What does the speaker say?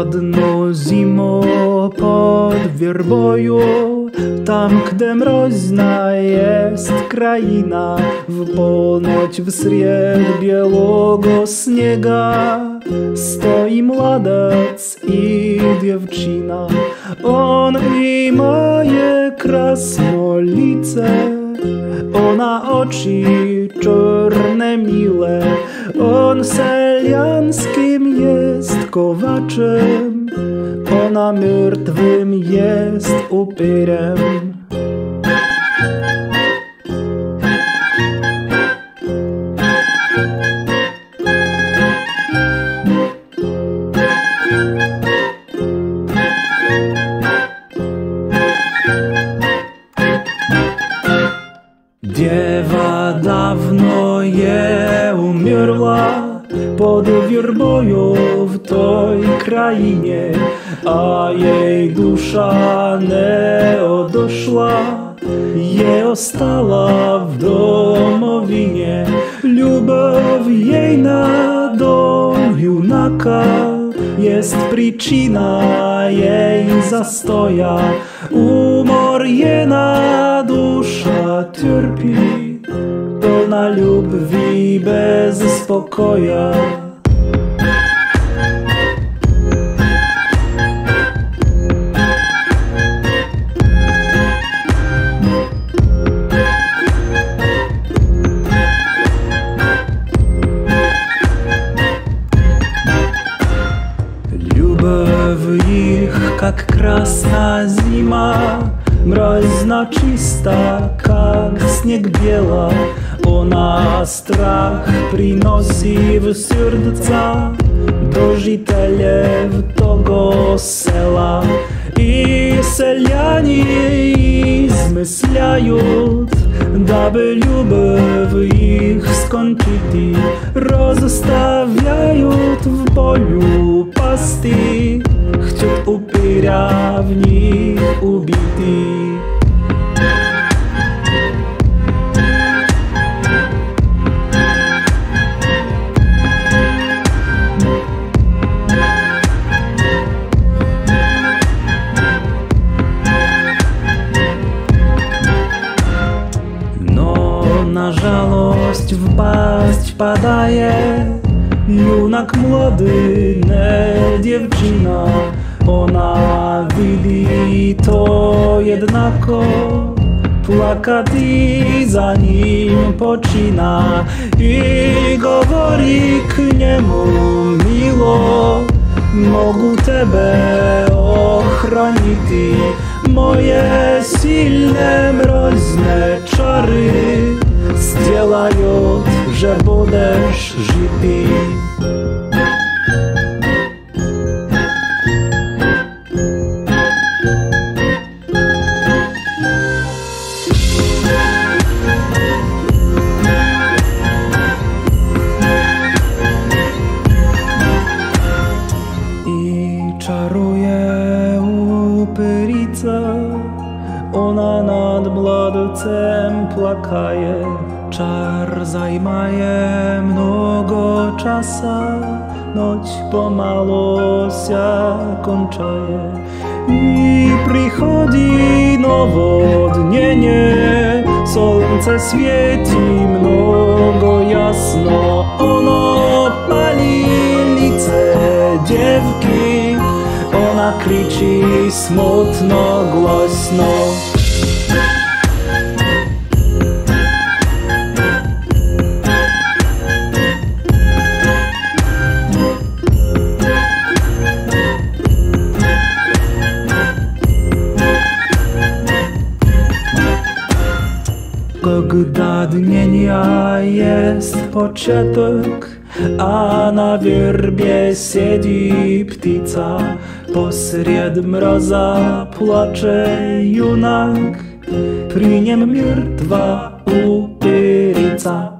chłodną zimą pod wierboju, tam gdzie mroźna jest kraina, w ponoć w sred białego śniega stoi mladec i dziewczyna. On i moje krasnolice, ona oczy czarne mile, on selianskim jest kowaczem, ona mrtwym jest upyrem. Wierbою w tej krainie, a jej dusza nie odeszła, je ostała w domowinie. Lubow jej na dom junaka jest przyczyna jej zastoja. Umor jena dusza cierpi, pełna lubwi bez spokoja. Любовь их, как красная зима, Мрозно чисто, как снег бела, Она страх приносит в сердца. До жителів того села. И селяне измысляют, Дабы любовь их скончить, Розставляют в деревни убиты. Но на жалость в пасть впадає юнак млодий, не девчина. dziewczyna Ona widzi to jednako Plakati za nim poczyna I govori k niemu miło Mogu tebe ochroniti Moje silne mroźne czary Сделают, że будешь żyty Czaruje upyrica Ona nad młodcem plakaje. Czar zajmaje mnogo czasa Noć pomalo się kończaje. I przychodzi nowodnienie Słońce świeci mnogo jasno. Ono pali lice dziewki кричи смутно, гласно. Когда dnienia jest początek, a na wierbie siedzi ptica, posred mroza płacze junak, przy niem miertwa upyrica.